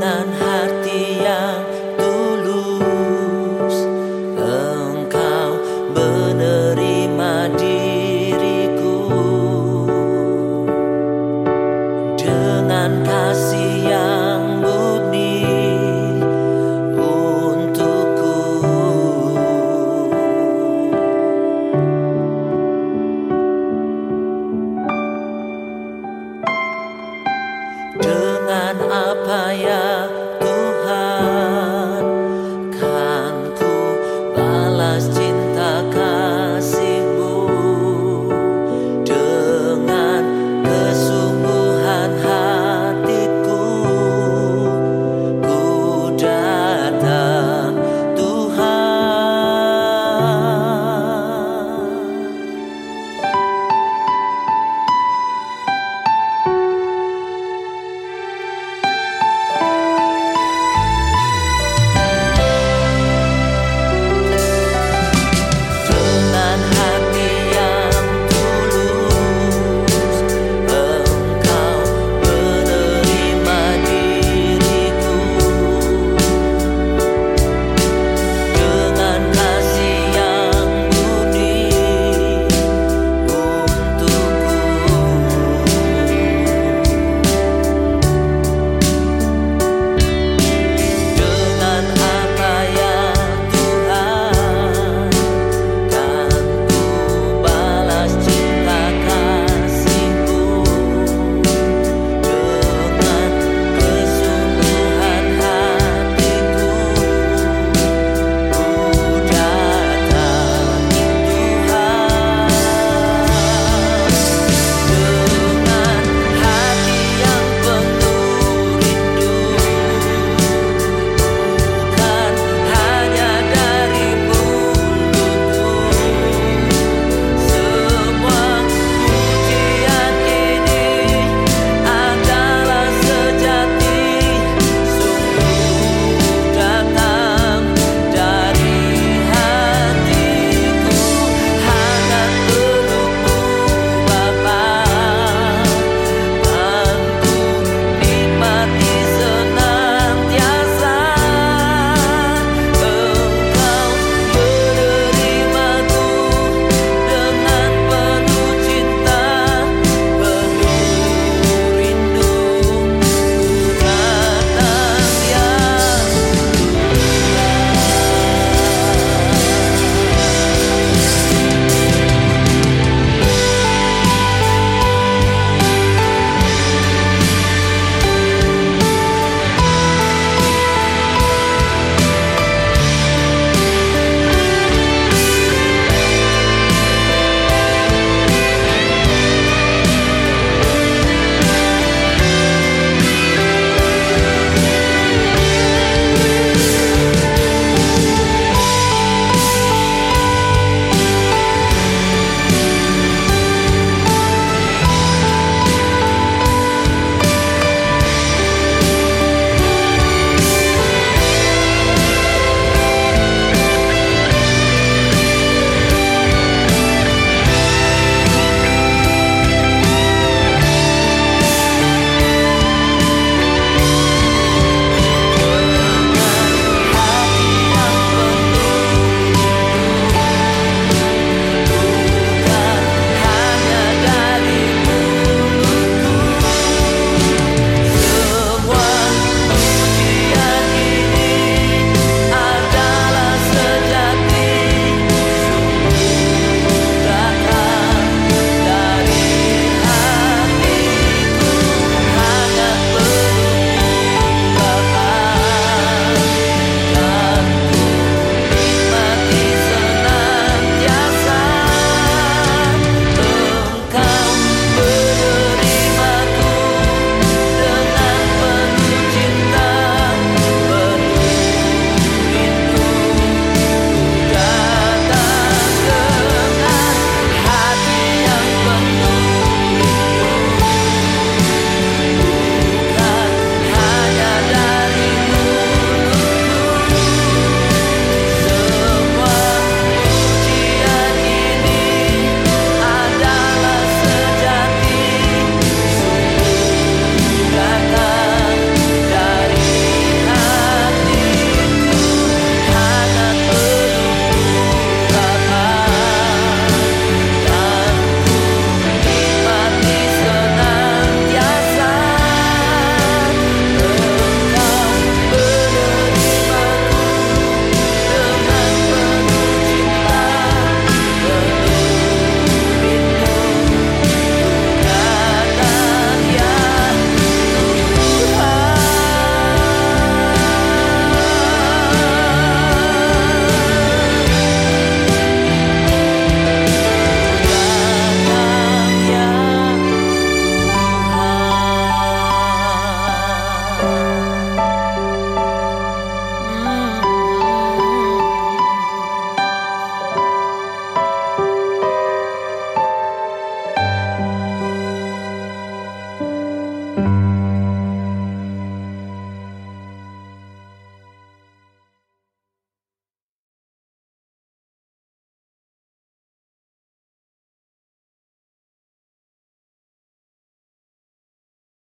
benden